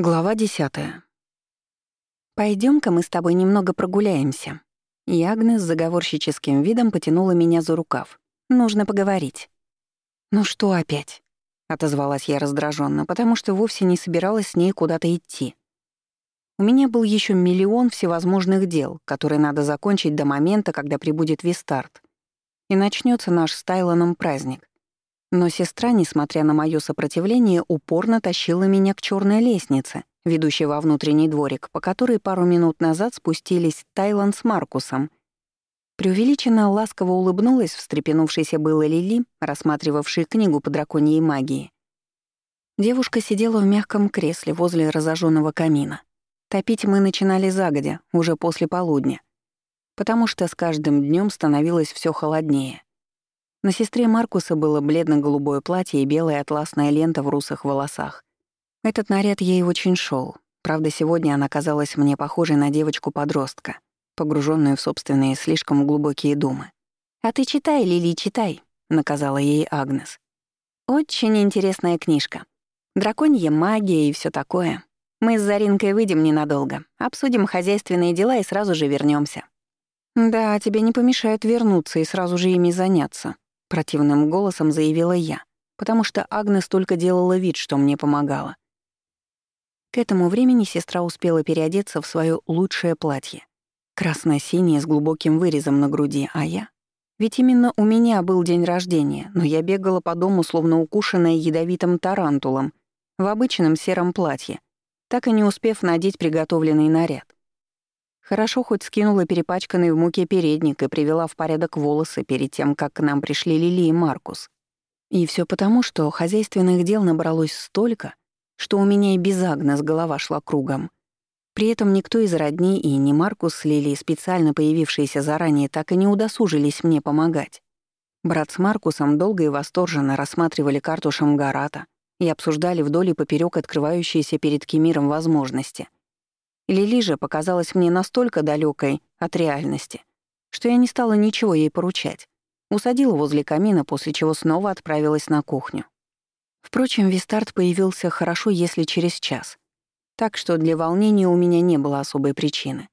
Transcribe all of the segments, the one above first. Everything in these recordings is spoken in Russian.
Глава десятая. Пойдем-ка мы с тобой немного прогуляемся». Агнес с заговорщическим видом потянула меня за рукав. «Нужно поговорить». «Ну что опять?» — отозвалась я раздраженно, потому что вовсе не собиралась с ней куда-то идти. У меня был еще миллион всевозможных дел, которые надо закончить до момента, когда прибудет Вистарт. И начнется наш с Тайлоном праздник. Но сестра, несмотря на моё сопротивление, упорно тащила меня к чёрной лестнице, ведущей во внутренний дворик, по которой пару минут назад спустились Тайлан с Маркусом. Преувеличенно ласково улыбнулась встрепенувшейся было Лили, рассматривавшей книгу по драконьей магии. Девушка сидела в мягком кресле возле разожженного камина. Топить мы начинали загодя, уже после полудня, потому что с каждым днем становилось все холоднее. На сестре Маркуса было бледно-голубое платье и белая атласная лента в русых волосах. Этот наряд ей очень шел. Правда, сегодня она казалась мне похожей на девочку-подростка, погруженную в собственные слишком глубокие думы. «А ты читай, Лили, читай», — наказала ей Агнес. «Очень интересная книжка. Драконья магия и все такое. Мы с Заринкой выйдем ненадолго, обсудим хозяйственные дела и сразу же вернемся. «Да, тебе не помешает вернуться и сразу же ими заняться», Противным голосом заявила я, потому что Агнес только делала вид, что мне помогала. К этому времени сестра успела переодеться в свое лучшее платье. Красно-синее с глубоким вырезом на груди, а я? Ведь именно у меня был день рождения, но я бегала по дому, словно укушенная ядовитым тарантулом, в обычном сером платье, так и не успев надеть приготовленный наряд. Хорошо хоть скинула перепачканный в муке передник и привела в порядок волосы перед тем, как к нам пришли Лили и Маркус. И все потому, что хозяйственных дел набралось столько, что у меня и без Агнес голова шла кругом. При этом никто из родней и ни Маркус с Лили, специально появившиеся заранее, так и не удосужились мне помогать. Брат с Маркусом долго и восторженно рассматривали карту Шамгарата и обсуждали вдоль и поперёк открывающиеся перед Кемиром возможности — Лили же показалась мне настолько далекой от реальности, что я не стала ничего ей поручать. Усадила возле камина, после чего снова отправилась на кухню. Впрочем, Вистарт появился хорошо, если через час. Так что для волнения у меня не было особой причины.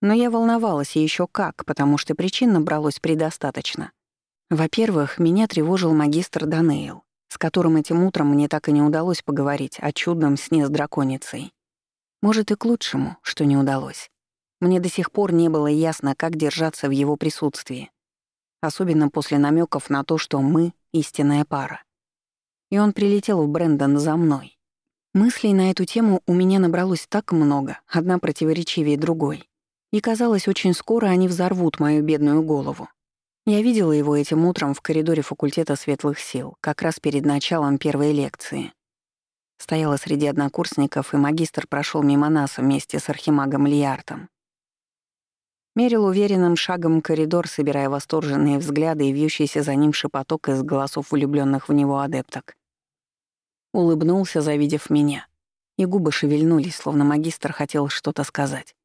Но я волновалась еще как, потому что причин набралось предостаточно. Во-первых, меня тревожил магистр Данейл, с которым этим утром мне так и не удалось поговорить о чудном сне с драконицей. Может, и к лучшему, что не удалось. Мне до сих пор не было ясно, как держаться в его присутствии. Особенно после намеков на то, что мы — истинная пара. И он прилетел в Брэндон за мной. Мыслей на эту тему у меня набралось так много, одна противоречивее другой. И казалось, очень скоро они взорвут мою бедную голову. Я видела его этим утром в коридоре факультета светлых сил, как раз перед началом первой лекции. Стояла среди однокурсников, и магистр прошел мимо нас вместе с архимагом Лиартом. Мерил уверенным шагом коридор, собирая восторженные взгляды и вьющийся за ним шепоток из голосов влюбленных в него адепток. Улыбнулся, завидев меня, и губы шевельнулись, словно магистр хотел что-то сказать.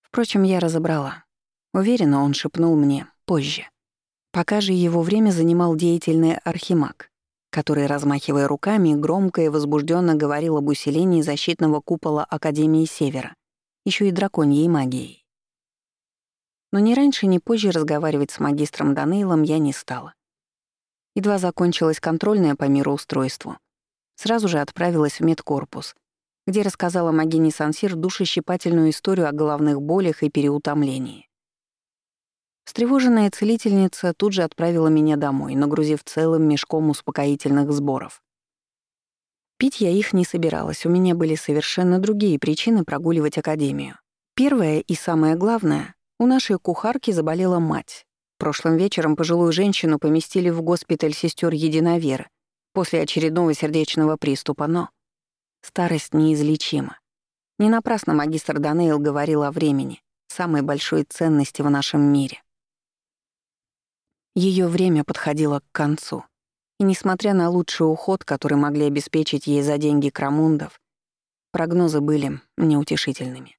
Впрочем, я разобрала. Уверенно он шепнул мне позже. Пока же его время занимал деятельный архимаг, который, размахивая руками, громко и возбужденно говорил об усилении защитного купола Академии Севера, еще и драконьей магией. Но ни раньше, ни позже разговаривать с магистром Данейлом я не стала. Едва закончилась контрольная по мироустройству. Сразу же отправилась в медкорпус, где рассказала Магине Сансир душещипательную историю о головных болях и переутомлении. Встревоженная целительница тут же отправила меня домой, нагрузив целым мешком успокоительных сборов. Пить я их не собиралась, у меня были совершенно другие причины прогуливать академию. Первое и самое главное — у нашей кухарки заболела мать. Прошлым вечером пожилую женщину поместили в госпиталь сестер Единоверы после очередного сердечного приступа, но старость неизлечима. Не напрасно магистр Данейл говорил о времени, самой большой ценности в нашем мире. Ее время подходило к концу. И несмотря на лучший уход, который могли обеспечить ей за деньги крамундов, прогнозы были неутешительными.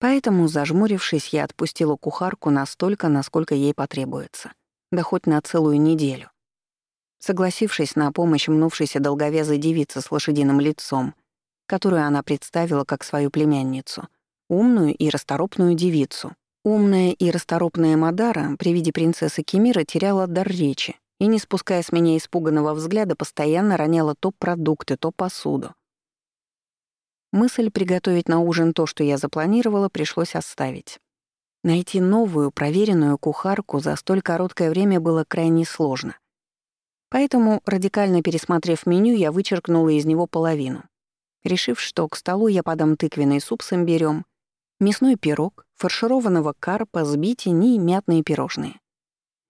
Поэтому, зажмурившись, я отпустила кухарку настолько, насколько ей потребуется. Да хоть на целую неделю. согласившись на помощь мнувшейся долговязой девице с лошадиным лицом, которую она представила как свою племянницу, умную и расторопную девицу. Умная и расторопная Мадара при виде принцессы Кемира теряла дар речи и, не спуская с меня испуганного взгляда, постоянно роняла то продукты, то посуду. Мысль приготовить на ужин то, что я запланировала, пришлось оставить. Найти новую, проверенную кухарку за столь короткое время было крайне сложно. Поэтому, радикально пересмотрев меню, я вычеркнула из него половину, решив, что к столу я подам тыквенный суп с имбирём, мясной пирог, фаршированного карпа, сбитень и мятные пирожные.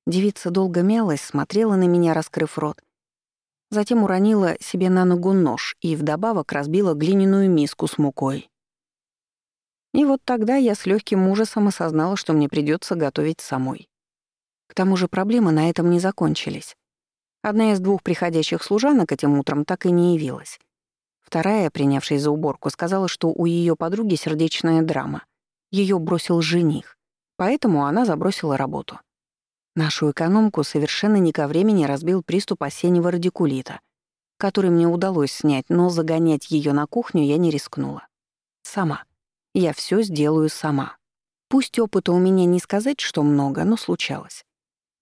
Девица долго мялась, смотрела на меня, раскрыв рот. Затем уронила себе на ногу нож и вдобавок разбила глиняную миску с мукой. И вот тогда я с легким ужасом осознала, что мне придется готовить самой. К тому же проблемы на этом не закончились. Одна из двух приходящих служанок этим утром так и не явилась. Вторая, принявшая за уборку, сказала, что у ее подруги сердечная драма. Ее бросил жених, поэтому она забросила работу. Нашу экономку совершенно не ко времени разбил приступ осеннего радикулита, который мне удалось снять, но загонять ее на кухню я не рискнула. Сама. Я все сделаю сама. Пусть опыта у меня не сказать, что много, но случалось.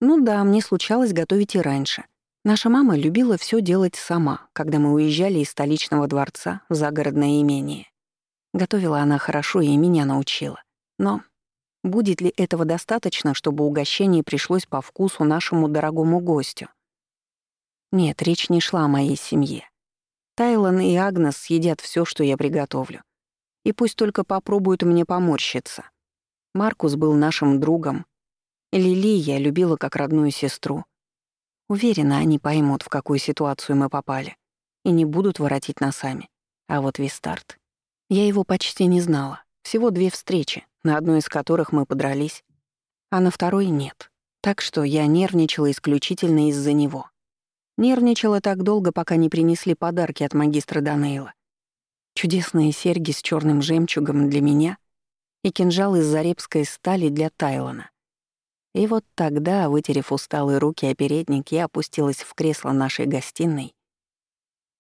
Ну да, мне случалось готовить и раньше. Наша мама любила все делать сама, когда мы уезжали из столичного дворца в загородное имение. Готовила она хорошо и меня научила. Но будет ли этого достаточно, чтобы угощение пришлось по вкусу нашему дорогому гостю? Нет, речь не шла о моей семье. Тайлан и Агнес съедят все, что я приготовлю и пусть только попробуют мне поморщиться. Маркус был нашим другом. Лили я любила как родную сестру. Уверена, они поймут, в какую ситуацию мы попали, и не будут воротить носами. А вот Вистарт. Я его почти не знала. Всего две встречи, на одной из которых мы подрались, а на второй — нет. Так что я нервничала исключительно из-за него. Нервничала так долго, пока не принесли подарки от магистра Данейла — чудесные серьги с черным жемчугом для меня и кинжал из зарепской стали для Тайлона. И вот тогда, вытерев усталые руки о передник, я опустилась в кресло нашей гостиной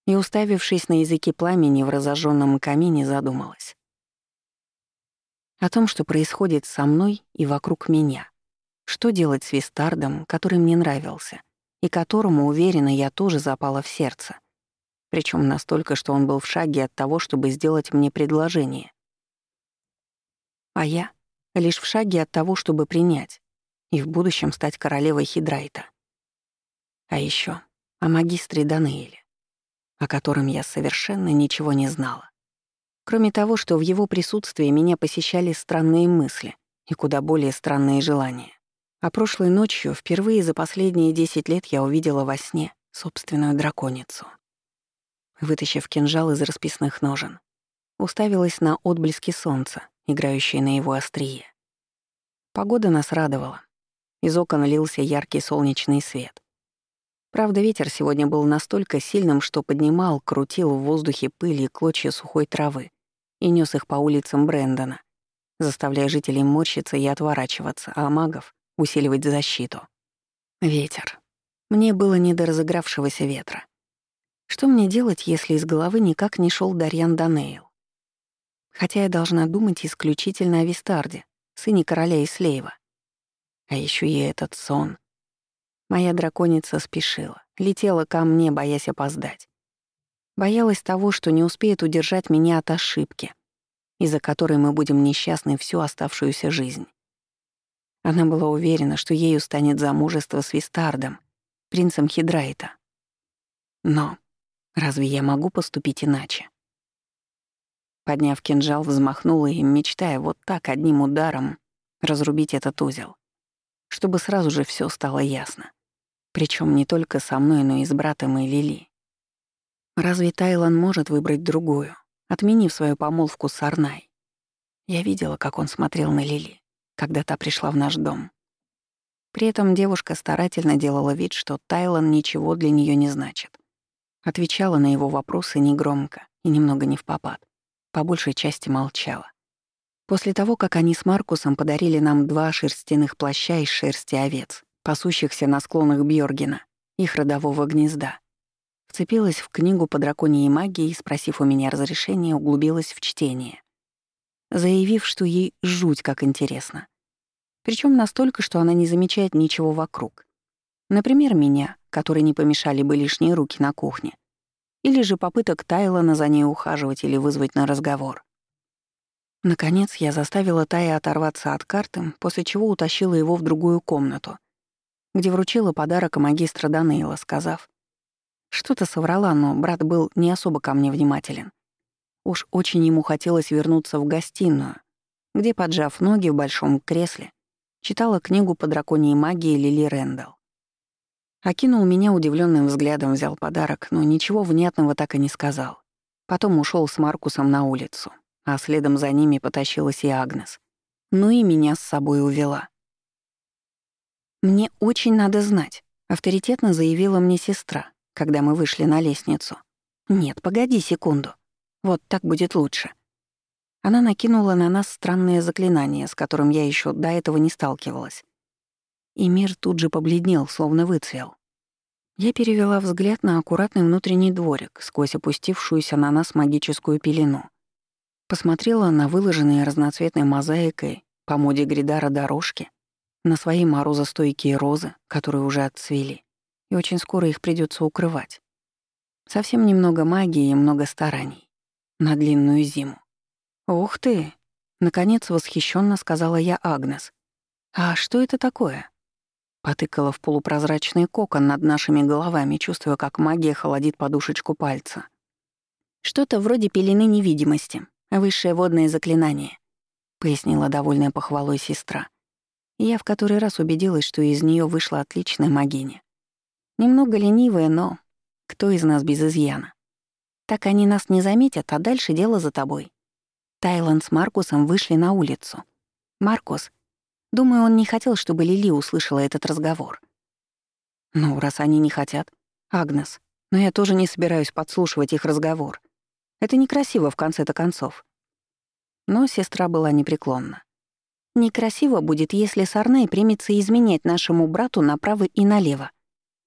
и, уставившись на языки пламени в разожженном камине, задумалась. О том, что происходит со мной и вокруг меня. Что делать с Вистардом, который мне нравился, и которому, уверена, я тоже запала в сердце причем настолько, что он был в шаге от того, чтобы сделать мне предложение. А я лишь в шаге от того, чтобы принять и в будущем стать королевой Хидрайта. А еще о магистре Данейле, о котором я совершенно ничего не знала. Кроме того, что в его присутствии меня посещали странные мысли и куда более странные желания. А прошлой ночью, впервые за последние десять лет, я увидела во сне собственную драконицу вытащив кинжал из расписных ножен. Уставилась на отблески солнца, играющие на его острие. Погода нас радовала. Из окон лился яркий солнечный свет. Правда, ветер сегодня был настолько сильным, что поднимал, крутил в воздухе пыли и клочья сухой травы и нес их по улицам Брэндона, заставляя жителей морщиться и отворачиваться, а магов — усиливать защиту. Ветер. Мне было не до разыгравшегося ветра. Что мне делать, если из головы никак не шел Дарьян Данейл? Хотя я должна думать исключительно о Вистарде, сыне короля Ислеева. А еще и этот сон. Моя драконица спешила, летела ко мне, боясь опоздать. Боялась того, что не успеет удержать меня от ошибки, из-за которой мы будем несчастны всю оставшуюся жизнь. Она была уверена, что ею станет замужество с Вистардом, принцем Хидрайта. Но Разве я могу поступить иначе? Подняв кинжал, взмахнула им, мечтая вот так одним ударом разрубить этот узел, чтобы сразу же все стало ясно. Причем не только со мной, но и с братом и Лили. Разве Тайлан может выбрать другую, отменив свою помолвку с Арнай? Я видела, как он смотрел на Лили, когда та пришла в наш дом. При этом девушка старательно делала вид, что Тайлан ничего для нее не значит. Отвечала на его вопросы негромко и немного не в попад. По большей части молчала. После того, как они с Маркусом подарили нам два шерстяных плаща из шерсти овец, пасущихся на склонах Бьоргена, их родового гнезда. Вцепилась в книгу по драконьей магии и, спросив у меня разрешения, углубилась в чтение, заявив, что ей жуть как интересно. Причем настолько, что она не замечает ничего вокруг. Например, меня, которой не помешали бы лишние руки на кухне. Или же попыток Тайлона за ней ухаживать или вызвать на разговор. Наконец я заставила Тая оторваться от карты, после чего утащила его в другую комнату, где вручила подарок магистра Данейла, сказав, что-то соврала, но брат был не особо ко мне внимателен. Уж очень ему хотелось вернуться в гостиную, где, поджав ноги в большом кресле, читала книгу по драконьей магии Лили Рэндалл. Окинул меня удивленным взглядом, взял подарок, но ничего внятного так и не сказал. Потом ушел с Маркусом на улицу, а следом за ними потащилась и Агнес. Ну и меня с собой увела. «Мне очень надо знать», — авторитетно заявила мне сестра, когда мы вышли на лестницу. «Нет, погоди секунду. Вот так будет лучше». Она накинула на нас странное заклинание, с которым я еще до этого не сталкивалась. И мир тут же побледнел, словно выцвел. Я перевела взгляд на аккуратный внутренний дворик сквозь опустившуюся на нас магическую пелену. Посмотрела на выложенные разноцветной мозаикой по моде Гридара дорожки, на свои морозостойкие розы, которые уже отцвели, и очень скоро их придется укрывать. Совсем немного магии и много стараний. На длинную зиму. «Ух ты!» — наконец восхищенно сказала я Агнес. «А что это такое?» Потыкала в полупрозрачный кокон над нашими головами, чувствуя, как магия холодит подушечку пальца. «Что-то вроде пелены невидимости, высшее водное заклинание», — пояснила довольная похвалой сестра. Я в который раз убедилась, что из нее вышла отличная магиня. Немного ленивая, но кто из нас без изъяна? Так они нас не заметят, а дальше дело за тобой. Тайланд с Маркусом вышли на улицу. Маркус, думаю, он не хотел, чтобы Лили услышала этот разговор. Ну, раз они не хотят. Агнес, но я тоже не собираюсь подслушивать их разговор. Это некрасиво в конце-то концов. Но сестра была непреклонна. Некрасиво будет, если Сарней примется изменять нашему брату направо и налево.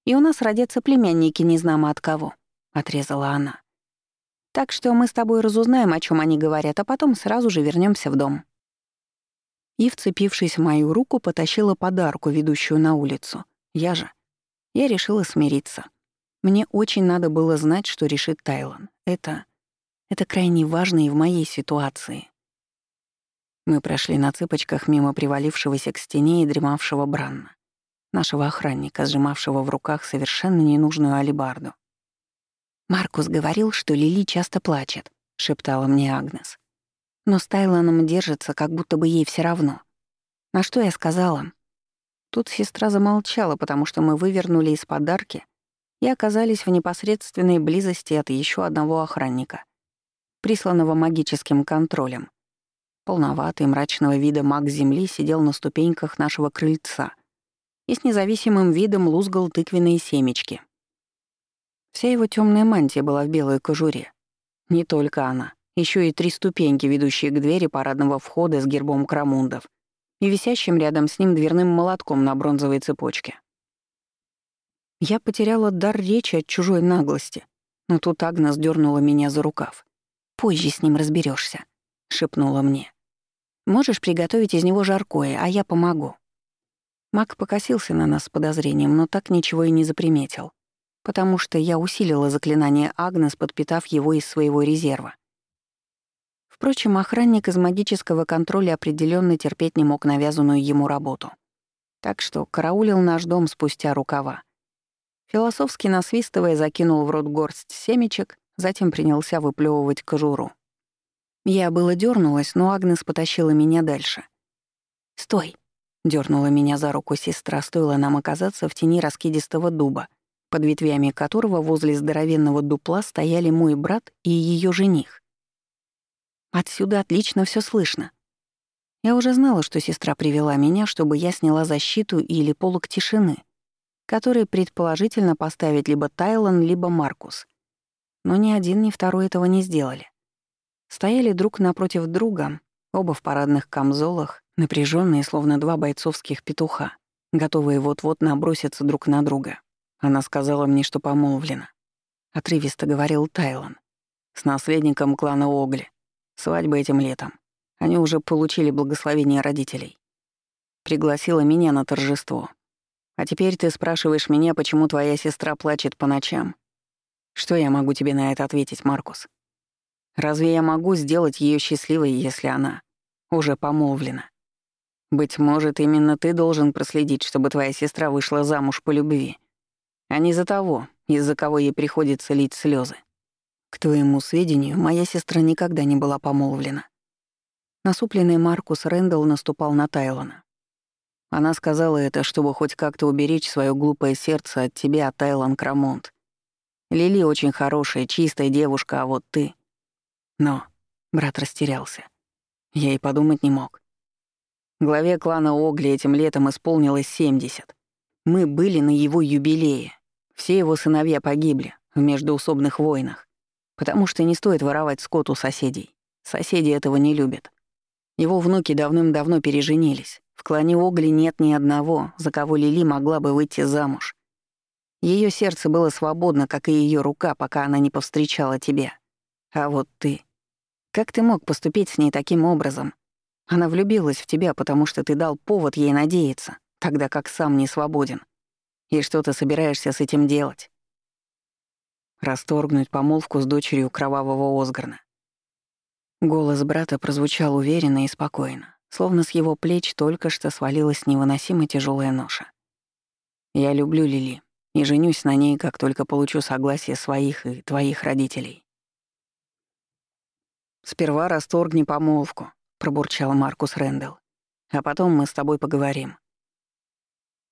И у нас родятся племянники незнамо от кого, — отрезала она. Так что мы с тобой разузнаем, о чем они говорят, а потом сразу же вернемся в дом». И, вцепившись в мою руку, потащила подарку, ведущую на улицу. Я же. Я решила смириться. Мне очень надо было знать, что решит Тайлан. Это... это крайне важно и в моей ситуации. Мы прошли на цыпочках мимо привалившегося к стене и дремавшего Бранна, нашего охранника, сжимавшего в руках совершенно ненужную алибарду. «Маркус говорил, что Лили часто плачет», — шептала мне Агнес. «Но с Тайланом держится, как будто бы ей все равно». На что я сказала? Тут сестра замолчала, потому что мы вывернули из подарки и оказались в непосредственной близости от еще одного охранника, присланного магическим контролем. Полноватый, мрачного вида маг Земли сидел на ступеньках нашего крыльца и с независимым видом лузгал тыквенные семечки. Вся его темная мантия была в белой кожуре. Не только она, еще и три ступеньки, ведущие к двери парадного входа с гербом Крамундов и висящим рядом с ним дверным молотком на бронзовой цепочке. Я потеряла дар речи от чужой наглости, но тут Агнес дернула меня за рукав. «Позже с ним разберешься, шепнула мне. «Можешь приготовить из него жаркое, а я помогу». Мак покосился на нас с подозрением, но так ничего и не заприметил потому что я усилила заклинание Агнес, подпитав его из своего резерва. Впрочем, охранник из магического контроля определенно терпеть не мог навязанную ему работу. Так что караулил наш дом спустя рукава. Философски насвистывая, закинул в рот горсть семечек, затем принялся выплевывать кожуру. Я было дернулась, но Агнес потащила меня дальше. «Стой!» — дернула меня за руку сестра, стоило нам оказаться в тени раскидистого дуба, под ветвями которого возле здоровенного дупла стояли мой брат и ее жених. Отсюда отлично все слышно. Я уже знала, что сестра привела меня, чтобы я сняла защиту или полог тишины, который предположительно поставить либо Тайлан, либо Маркус. Но ни один, ни второй этого не сделали. Стояли друг напротив друга, оба в парадных камзолах, напряженные, словно два бойцовских петуха, готовые вот-вот наброситься друг на друга. Она сказала мне, что помолвлена. Отрывисто говорил Тайлон. С наследником клана Огли. Свадьба этим летом. Они уже получили благословение родителей. Пригласила меня на торжество. А теперь ты спрашиваешь меня, почему твоя сестра плачет по ночам. Что я могу тебе на это ответить, Маркус? Разве я могу сделать ее счастливой, если она уже помолвлена? Быть может, именно ты должен проследить, чтобы твоя сестра вышла замуж по любви, а не за того, из-за кого ей приходится лить слезы. К твоему сведению, моя сестра никогда не была помолвлена. Насупленный Маркус Рэндалл наступал на Тайлона. Она сказала это, чтобы хоть как-то уберечь свое глупое сердце от тебя, Тайлон Крамонт. Лили очень хорошая, чистая девушка, а вот ты... Но брат растерялся. Я и подумать не мог. Главе клана Огли этим летом исполнилось 70. Мы были на его юбилее. Все его сыновья погибли в междоусобных войнах, потому что не стоит воровать скот у соседей. Соседи этого не любят. Его внуки давным-давно переженились. В клане Огли нет ни одного, за кого Лили могла бы выйти замуж. Ее сердце было свободно, как и ее рука, пока она не повстречала тебя. А вот ты. Как ты мог поступить с ней таким образом? Она влюбилась в тебя, потому что ты дал повод ей надеяться, тогда как сам не свободен. И что ты собираешься с этим делать? Расторгнуть помолвку с дочерью кровавого Осгарна. Голос брата прозвучал уверенно и спокойно, словно с его плеч только что свалилась невыносимо тяжелая ноша. «Я люблю Лили и женюсь на ней, как только получу согласие своих и твоих родителей». «Сперва расторгни помолвку», — пробурчал Маркус Рэндалл. «А потом мы с тобой поговорим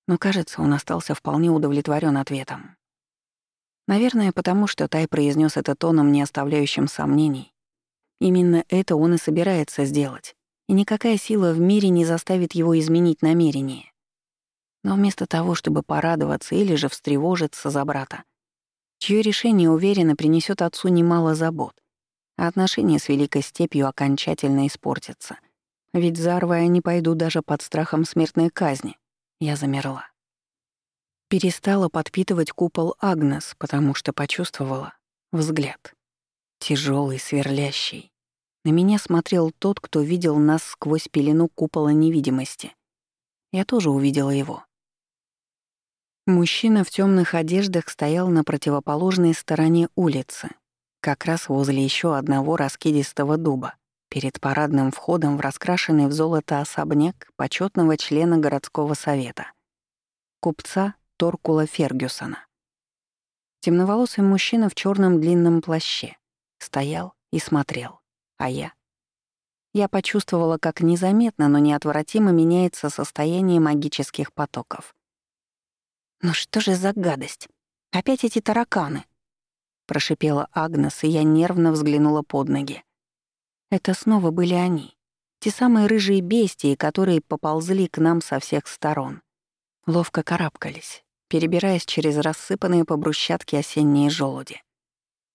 но, кажется, он остался вполне удовлетворен ответом. Наверное, потому что Тай произнес это тоном, не оставляющим сомнений. Именно это он и собирается сделать, и никакая сила в мире не заставит его изменить намерение. Но вместо того, чтобы порадоваться или же встревожиться за брата, чье решение уверенно принесет отцу немало забот, а отношения с Великой Степью окончательно испортятся. Ведь зарвая они пойдут даже под страхом смертной казни, я замерла. Перестала подпитывать купол Агнес, потому что почувствовала взгляд. тяжелый, сверлящий. На меня смотрел тот, кто видел нас сквозь пелену купола невидимости. Я тоже увидела его. Мужчина в темных одеждах стоял на противоположной стороне улицы, как раз возле еще одного раскидистого дуба, перед парадным входом в раскрашенный в золото особняк почетного члена городского совета, купца Торкула Фергюсона. Темноволосый мужчина в черном длинном плаще стоял и смотрел, а я... Я почувствовала, как незаметно, но неотвратимо меняется состояние магических потоков. «Ну что же за гадость? Опять эти тараканы!» Прошипела Агнес, и я нервно взглянула под ноги. Это снова были они. Те самые рыжие бестии, которые поползли к нам со всех сторон. Ловко карабкались, перебираясь через рассыпанные по брусчатке осенние желуди.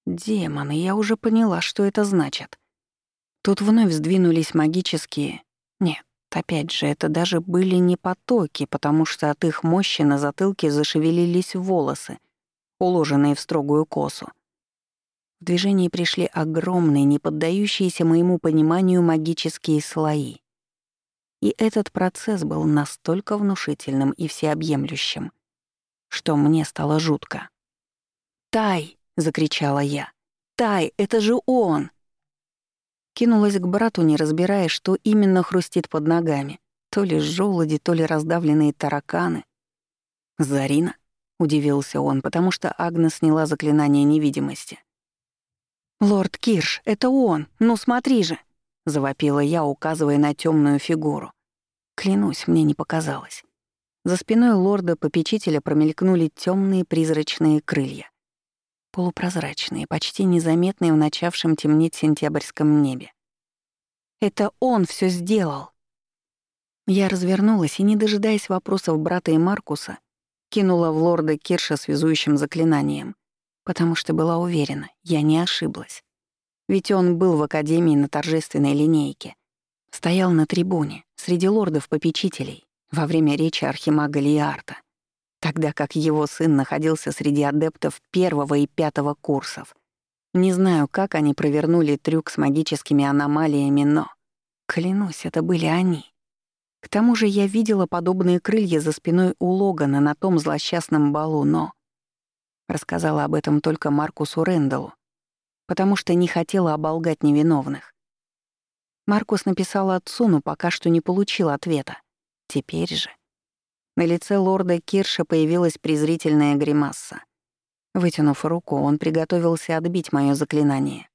Демоны, я уже поняла, что это значит. Тут вновь сдвинулись магические... Нет, опять же, это даже были не потоки, потому что от их мощи на затылке зашевелились волосы, уложенные в строгую косу. В движение пришли огромные, не поддающиеся моему пониманию магические слои. И этот процесс был настолько внушительным и всеобъемлющим, что мне стало жутко. «Тай!» — закричала я. «Тай, это же он!» Кинулась к брату, не разбирая, что именно хрустит под ногами. То ли желуди, то ли раздавленные тараканы. «Зарина?» — удивился он, потому что Агна сняла заклинание невидимости. «Лорд Кирш, это он! Ну смотри же!» — завопила я, указывая на темную фигуру. Клянусь, мне не показалось. За спиной лорда-попечителя промелькнули темные призрачные крылья. Полупрозрачные, почти незаметные в начавшем темнеть сентябрьском небе. «Это он все сделал!» Я развернулась и, не дожидаясь вопросов брата и Маркуса, кинула в лорда Кирша связующим заклинанием, потому что была уверена, я не ошиблась. Ведь он был в академии на торжественной линейке, стоял на трибуне среди лордов-попечителей во время речи архимага Лиарта. Тогда как его сын находился среди адептов первого и пятого курсов. Не знаю, как они провернули трюк с магическими аномалиями, но... Клянусь, это были они. К тому же я видела подобные крылья за спиной у Логана на том злосчастном балу, но... Рассказала об этом только Маркусу Рэндаллу, потому что не хотела оболгать невиновных. Маркус написал отцу, но пока что не получил ответа. Теперь же... На лице лорда Кирша появилась презрительная гримаса. Вытянув руку, он приготовился отбить мое заклинание.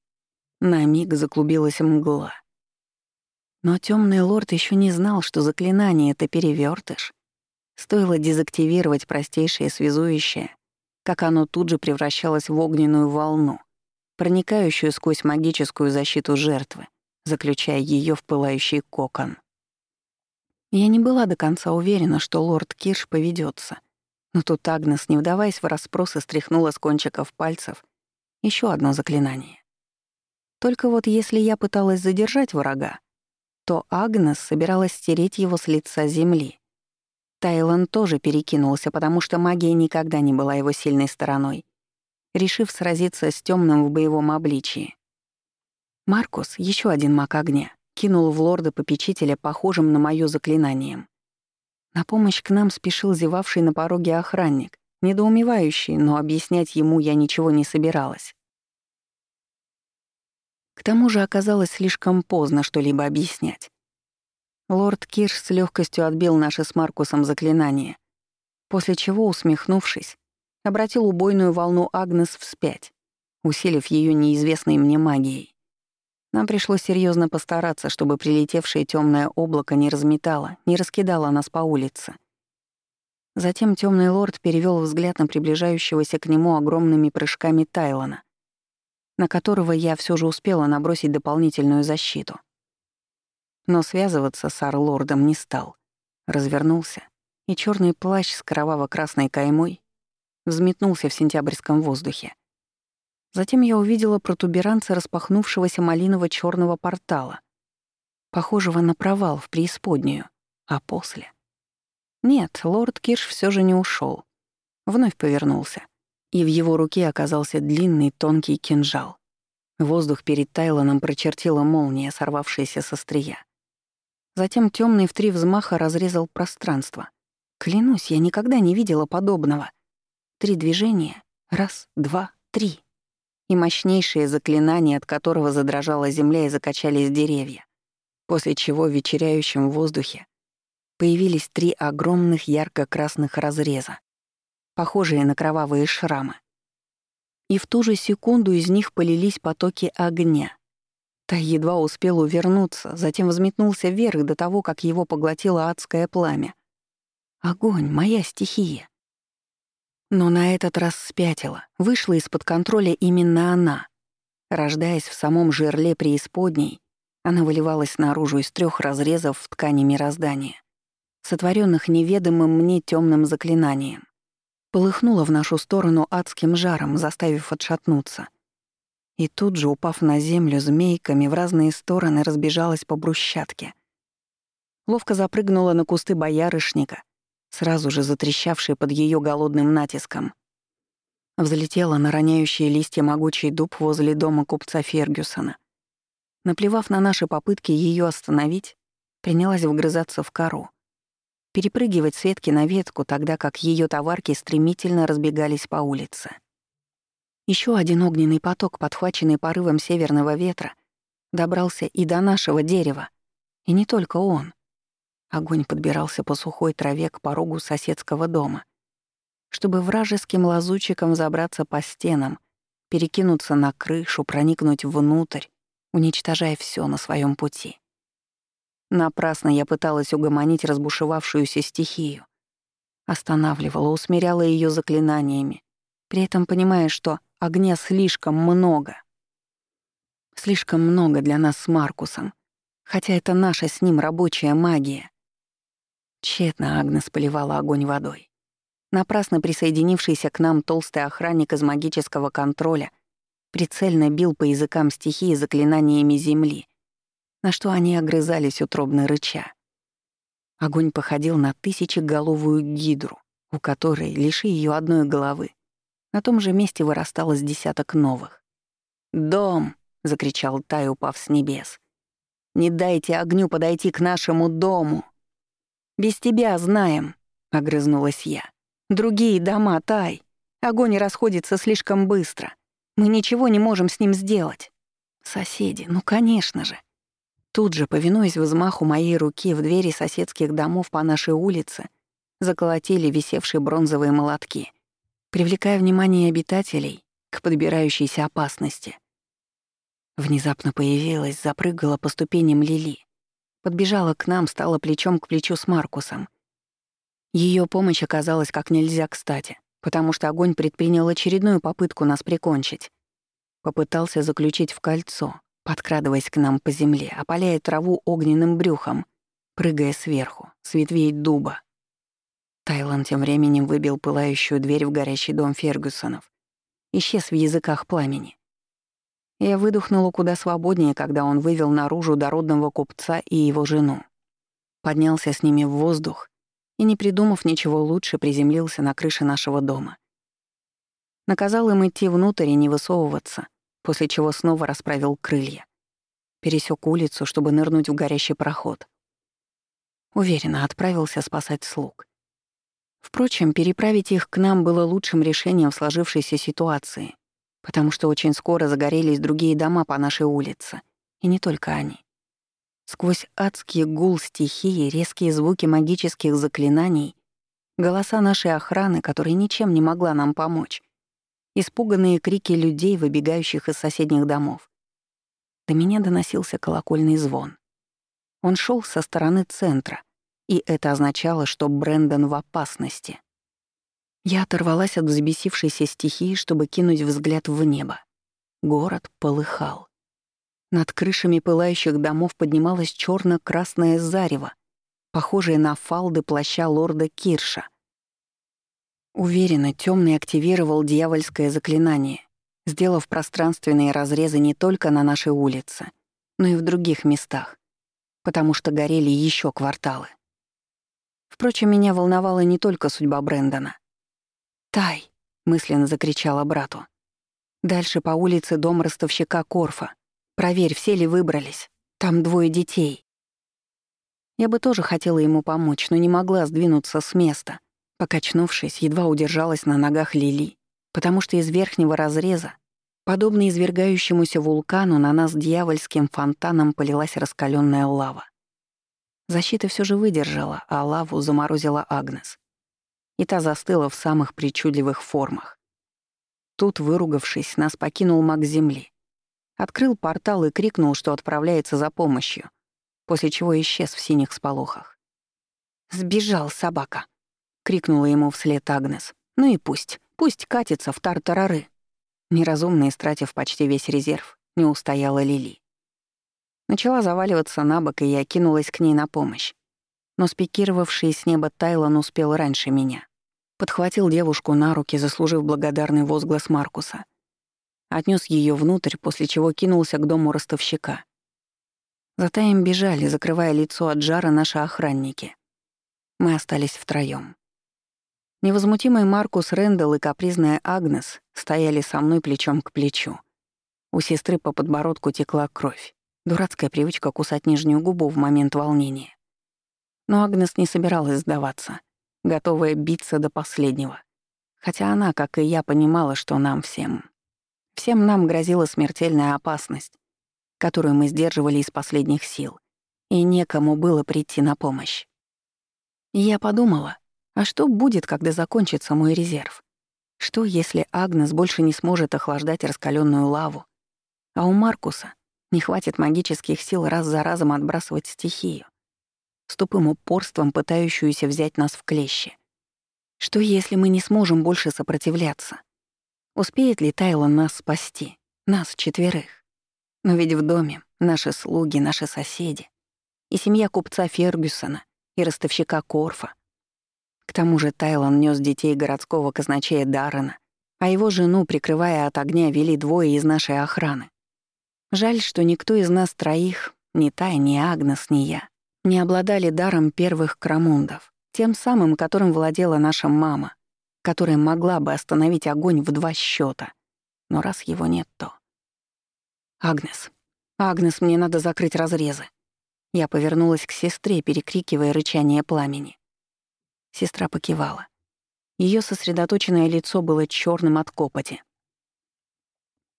На миг заклубилась мгла. Но темный лорд еще не знал, что заклинание — это перевертыш. Стоило дезактивировать простейшее связующее, как оно тут же превращалось в огненную волну, проникающую сквозь магическую защиту жертвы, заключая ее в пылающий кокон. Я не была до конца уверена, что лорд Кирш поведется, но тут Агнес, не вдаваясь в расспросы, стряхнула с кончиков пальцев еще одно заклинание. Только вот если я пыталась задержать врага, то Агнес собиралась стереть его с лица земли. Тайлан тоже перекинулся, потому что магия никогда не была его сильной стороной, решив сразиться с темным в боевом обличии. Маркус, еще один маг огня, кинул в лорда-попечителя похожим на моё заклинанием. На помощь к нам спешил зевавший на пороге охранник, недоумевающий, но объяснять ему я ничего не собиралась. К тому же оказалось слишком поздно что-либо объяснять. Лорд Кирш с легкостью отбил наши с Маркусом заклинания, после чего, усмехнувшись, обратил убойную волну Агнес вспять, усилив ее неизвестной мне магией. Нам пришлось серьезно постараться, чтобы прилетевшее темное облако не разметало, не раскидало нас по улице. Затем темный лорд перевел взгляд на приближающегося к нему огромными прыжками Тайлона, на которого я все же успела набросить дополнительную защиту но связываться с Арлордом не стал. Развернулся, и черный плащ с кроваво-красной каймой взметнулся в сентябрьском воздухе. Затем я увидела протуберанца распахнувшегося малиново черного портала, похожего на провал в преисподнюю, а после... Нет, лорд Кирш все же не ушел. Вновь повернулся, и в его руке оказался длинный тонкий кинжал. Воздух перед Тайлоном прочертила молния, сорвавшаяся со стрия. Затем темный в три взмаха разрезал пространство. Клянусь, я никогда не видела подобного. Три движения. Раз, два, три. И мощнейшее заклинание, от которого задрожала земля и закачались деревья. После чего в вечеряющем воздухе появились три огромных ярко-красных разреза, похожие на кровавые шрамы. И в ту же секунду из них полились потоки огня, Та едва успел увернуться, затем взметнулся вверх до того, как его поглотило адское пламя. Огонь — моя стихия. Но на этот раз спятила, вышла из-под контроля именно она. Рождаясь в самом жерле преисподней, она выливалась наружу из трех разрезов в ткани мироздания, сотворенных неведомым мне темным заклинанием. Полыхнула в нашу сторону адским жаром, заставив отшатнуться — и тут же, упав на землю змейками, в разные стороны разбежалась по брусчатке. Ловко запрыгнула на кусты боярышника, сразу же затрещавшие под ее голодным натиском. Взлетела на роняющие листья могучий дуб возле дома купца Фергюсона. Наплевав на наши попытки ее остановить, принялась вгрызаться в кору. Перепрыгивать с ветки на ветку, тогда как ее товарки стремительно разбегались по улице. Еще один огненный поток, подхваченный порывом северного ветра, добрался и до нашего дерева. И не только он. Огонь подбирался по сухой траве к порогу соседского дома, чтобы вражеским лазучиком забраться по стенам, перекинуться на крышу, проникнуть внутрь, уничтожая все на своем пути. Напрасно я пыталась угомонить разбушевавшуюся стихию. Останавливала, усмиряла ее заклинаниями, при этом понимая, что Огня слишком много. Слишком много для нас с Маркусом, хотя это наша с ним рабочая магия. Тщетно Агнес поливала огонь водой. Напрасно присоединившийся к нам толстый охранник из магического контроля прицельно бил по языкам стихии заклинаниями земли, на что они огрызались утробно рыча. Огонь походил на тысячеголовую гидру, у которой, лиши ее одной головы, на том же месте вырастало с десяток новых. «Дом!» — закричал Тай, упав с небес. «Не дайте огню подойти к нашему дому!» «Без тебя знаем», — огрызнулась я. «Другие дома, Тай. Огонь расходится слишком быстро. Мы ничего не можем с ним сделать». «Соседи, ну, конечно же». Тут же, повинуясь взмаху моей руки в двери соседских домов по нашей улице, заколотили висевшие бронзовые молотки, привлекая внимание обитателей к подбирающейся опасности. Внезапно появилась, запрыгала по ступеням Лили. Подбежала к нам, стала плечом к плечу с Маркусом. Ее помощь оказалась как нельзя кстати, потому что огонь предпринял очередную попытку нас прикончить. Попытался заключить в кольцо, подкрадываясь к нам по земле, опаляя траву огненным брюхом, прыгая сверху, с ветвей дуба. Тайлан тем временем выбил пылающую дверь в горящий дом Фергюсонов. Исчез в языках пламени. Я выдохнула куда свободнее, когда он вывел наружу дородного купца и его жену. Поднялся с ними в воздух и, не придумав ничего лучше, приземлился на крыше нашего дома. Наказал им идти внутрь и не высовываться, после чего снова расправил крылья. Пересек улицу, чтобы нырнуть в горящий проход. Уверенно отправился спасать слуг. Впрочем, переправить их к нам было лучшим решением в сложившейся ситуации, потому что очень скоро загорелись другие дома по нашей улице, и не только они. Сквозь адский гул стихии, резкие звуки магических заклинаний, голоса нашей охраны, которая ничем не могла нам помочь, испуганные крики людей, выбегающих из соседних домов. До меня доносился колокольный звон. Он шел со стороны центра, и это означало, что Брэндон в опасности. Я оторвалась от взбесившейся стихии, чтобы кинуть взгляд в небо. Город полыхал. Над крышами пылающих домов поднималось черно красное зарево, похожее на фалды плаща лорда Кирша. Уверенно, темный активировал дьявольское заклинание, сделав пространственные разрезы не только на нашей улице, но и в других местах, потому что горели еще кварталы. Впрочем, меня волновала не только судьба Брэндона. «Тай!» — мысленно закричала брату. «Дальше по улице дом ростовщика Корфа. Проверь, все ли выбрались. Там двое детей». Я бы тоже хотела ему помочь, но не могла сдвинуться с места. Покачнувшись, едва удержалась на ногах Лили, потому что из верхнего разреза, подобно извергающемуся вулкану, на нас дьявольским фонтаном полилась раскаленная лава. Защита все же выдержала, а лаву заморозила Агнес. И та застыла в самых причудливых формах. Тут, выругавшись, нас покинул маг Земли. Открыл портал и крикнул, что отправляется за помощью, после чего исчез в синих сполохах. «Сбежал собака!» — крикнула ему вслед Агнес. «Ну и пусть, пусть катится в тартарары!» Неразумно истратив почти весь резерв, не устояла Лили. Начала заваливаться на бок, и я кинулась к ней на помощь. Но спикировавший с неба Тайлон успел раньше меня. Подхватил девушку на руки, заслужив благодарный возглас Маркуса. Отнес ее внутрь, после чего кинулся к дому ростовщика. За Таем бежали, закрывая лицо от жара наши охранники. Мы остались втроём. Невозмутимый Маркус Рэндалл и капризная Агнес стояли со мной плечом к плечу. У сестры по подбородку текла кровь. Дурацкая привычка кусать нижнюю губу в момент волнения. Но Агнес не собиралась сдаваться, готовая биться до последнего. Хотя она, как и я, понимала, что нам всем... Всем нам грозила смертельная опасность, которую мы сдерживали из последних сил, и некому было прийти на помощь. Я подумала, а что будет, когда закончится мой резерв? Что, если Агнес больше не сможет охлаждать раскаленную лаву, а у Маркуса не хватит магических сил раз за разом отбрасывать стихию, с тупым упорством пытающуюся взять нас в клещи. Что если мы не сможем больше сопротивляться? Успеет ли Тайлон нас спасти? Нас четверых. Но ведь в доме наши слуги, наши соседи. И семья купца Фергюсона, и ростовщика Корфа. К тому же Тайлон нес детей городского казначея Даррена, а его жену, прикрывая от огня, вели двое из нашей охраны. Жаль, что никто из нас троих, ни Тай, ни Агнес, ни я, не обладали даром первых крамундов, Тем самым, которым владела наша мама, которая могла бы остановить огонь в два счета. Но раз его нет, то... «Агнес! Агнес, мне надо закрыть разрезы!» Я повернулась к сестре, перекрикивая рычание пламени. Сестра покивала. Ее сосредоточенное лицо было черным от копоти.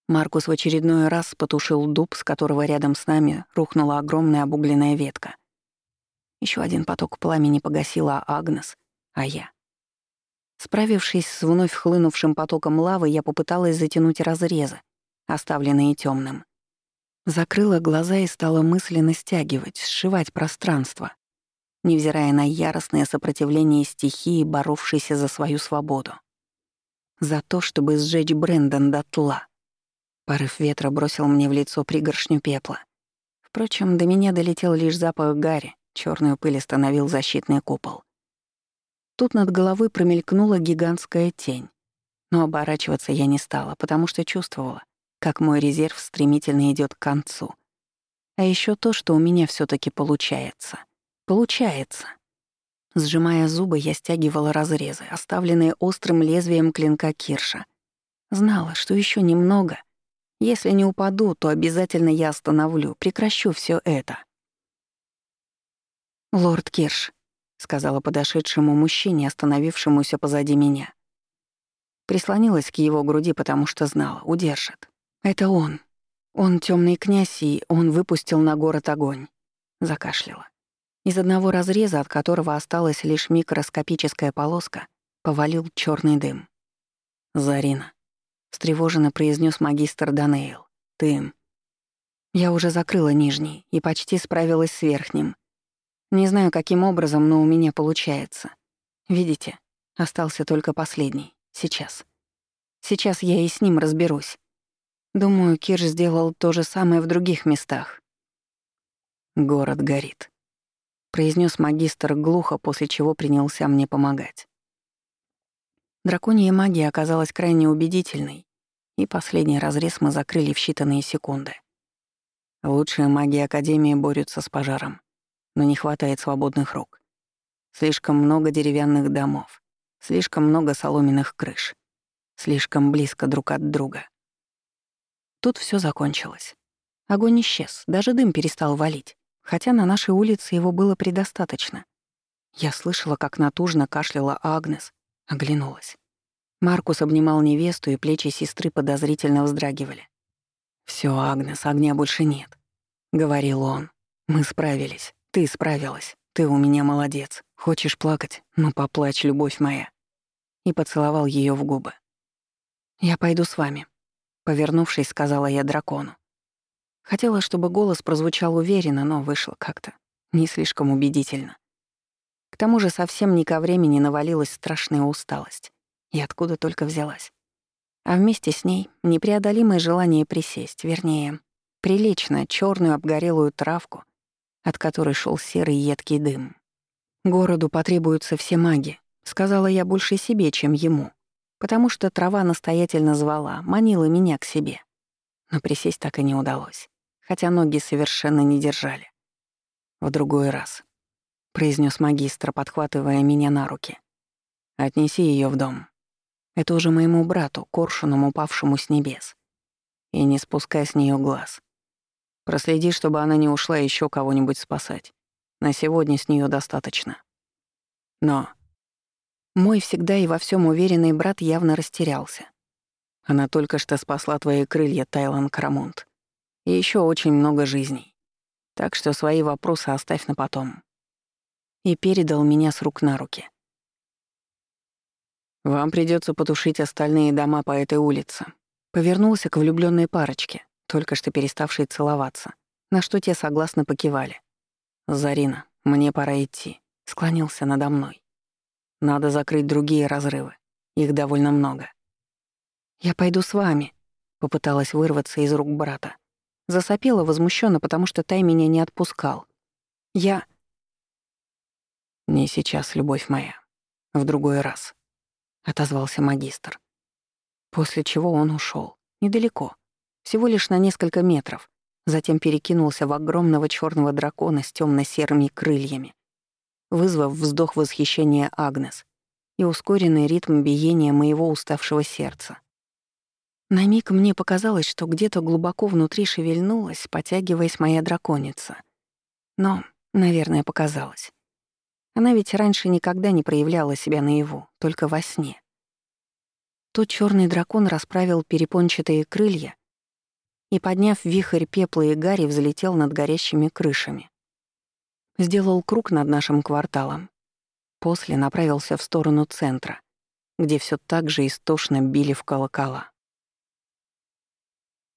Маркус в очередной раз потушил дуб, с которого рядом с нами рухнула огромная обугленная ветка. Еще один поток пламени погасила Агнес, а я. Справившись с вновь хлынувшим потоком лавы, я попыталась затянуть разрезы, оставленные темным. Закрыла глаза и стала мысленно стягивать, сшивать пространство, невзирая на яростное сопротивление стихии, боровшейся за свою свободу. За то, чтобы сжечь Брэндон дотла. Порыв ветра бросил мне в лицо пригоршню пепла. Впрочем, до меня долетел лишь запах гари, черную пыль остановил защитный купол. Тут над головой промелькнула гигантская тень. Но оборачиваться я не стала, потому что чувствовала, как мой резерв стремительно идет к концу. А еще то, что у меня все таки получается. Получается. Сжимая зубы, я стягивала разрезы, оставленные острым лезвием клинка Кирша. Знала, что еще немного. Если не упаду, то обязательно я остановлю, прекращу все это. «Лорд Кирш», — сказала подошедшему мужчине, остановившемуся позади меня. Прислонилась к его груди, потому что знала, удержит. «Это он. Он темный князь, и он выпустил на город огонь». Закашляла. Из одного разреза, от которого осталась лишь микроскопическая полоска, повалил черный дым. «Зарина», — встревоженно произнес магистр Данейл. «Ты...» Я уже закрыла нижний и почти справилась с верхним. Не знаю, каким образом, но у меня получается. Видите, остался только последний. Сейчас. Сейчас я и с ним разберусь. Думаю, Кирш сделал то же самое в других местах. Город горит произнес магистр глухо, после чего принялся мне помогать. Драконья магия оказалась крайне убедительной, и последний разрез мы закрыли в считанные секунды. Лучшие маги Академии борются с пожаром, но не хватает свободных рук. Слишком много деревянных домов, слишком много соломенных крыш, слишком близко друг от друга. Тут все закончилось. Огонь исчез, даже дым перестал валить хотя на нашей улице его было предостаточно. Я слышала, как натужно кашляла Агнес, оглянулась. Маркус обнимал невесту, и плечи сестры подозрительно вздрагивали. «Всё, Агнес, огня больше нет», — говорил он. «Мы справились. Ты справилась. Ты у меня молодец. Хочешь плакать? Ну, поплачь, любовь моя». И поцеловал её в губы. «Я пойду с вами», — повернувшись, сказала я дракону. Хотела, чтобы голос прозвучал уверенно, но вышло как-то не слишком убедительно. К тому же совсем не ко времени навалилась страшная усталость. И откуда только взялась. А вместе с ней непреодолимое желание присесть, вернее, прилечь на чёрную обгорелую травку, от которой шел серый едкий дым. «Городу потребуются все маги», — сказала я больше себе, чем ему, потому что трава настоятельно звала, манила меня к себе. Но присесть так и не удалось хотя ноги совершенно не держали. «В другой раз», — произнес магистр, подхватывая меня на руки. «Отнеси ее в дом. Это уже моему брату, коршунам, упавшему с небес. И не спускай с нее глаз. Проследи, чтобы она не ушла еще кого-нибудь спасать. На сегодня с нее достаточно. Но мой всегда и во всем уверенный брат явно растерялся. Она только что спасла твои крылья, Тайлан Крамонт. И еще очень много жизней. Так что свои вопросы оставь на потом. И передал меня с рук на руки. Вам придется потушить остальные дома по этой улице. Повернулся к влюбленной парочке, только что переставшей целоваться, на что те согласно покивали. «Зарина, мне пора идти», — склонился надо мной. «Надо закрыть другие разрывы. Их довольно много». «Я пойду с вами», — попыталась вырваться из рук брата. Засопела возмущенно, потому что Тай меня не отпускал. Я... «Не сейчас, любовь моя. В другой раз», — отозвался магистр. После чего он ушел Недалеко. Всего лишь на несколько метров. Затем перекинулся в огромного черного дракона с темно серыми крыльями. вызвав вздох восхищения Агнес и ускоренный ритм биения моего уставшего сердца. На миг мне показалось, что где-то глубоко внутри шевельнулась, потягиваясь моя драконица. Но, наверное, показалось. Она ведь раньше никогда не проявляла себя наяву, только во сне. Тот черный дракон расправил перепончатые крылья и, подняв вихрь пепла и гари, взлетел над горящими крышами. Сделал круг над нашим кварталом. После направился в сторону центра, где все так же истошно били в колокола.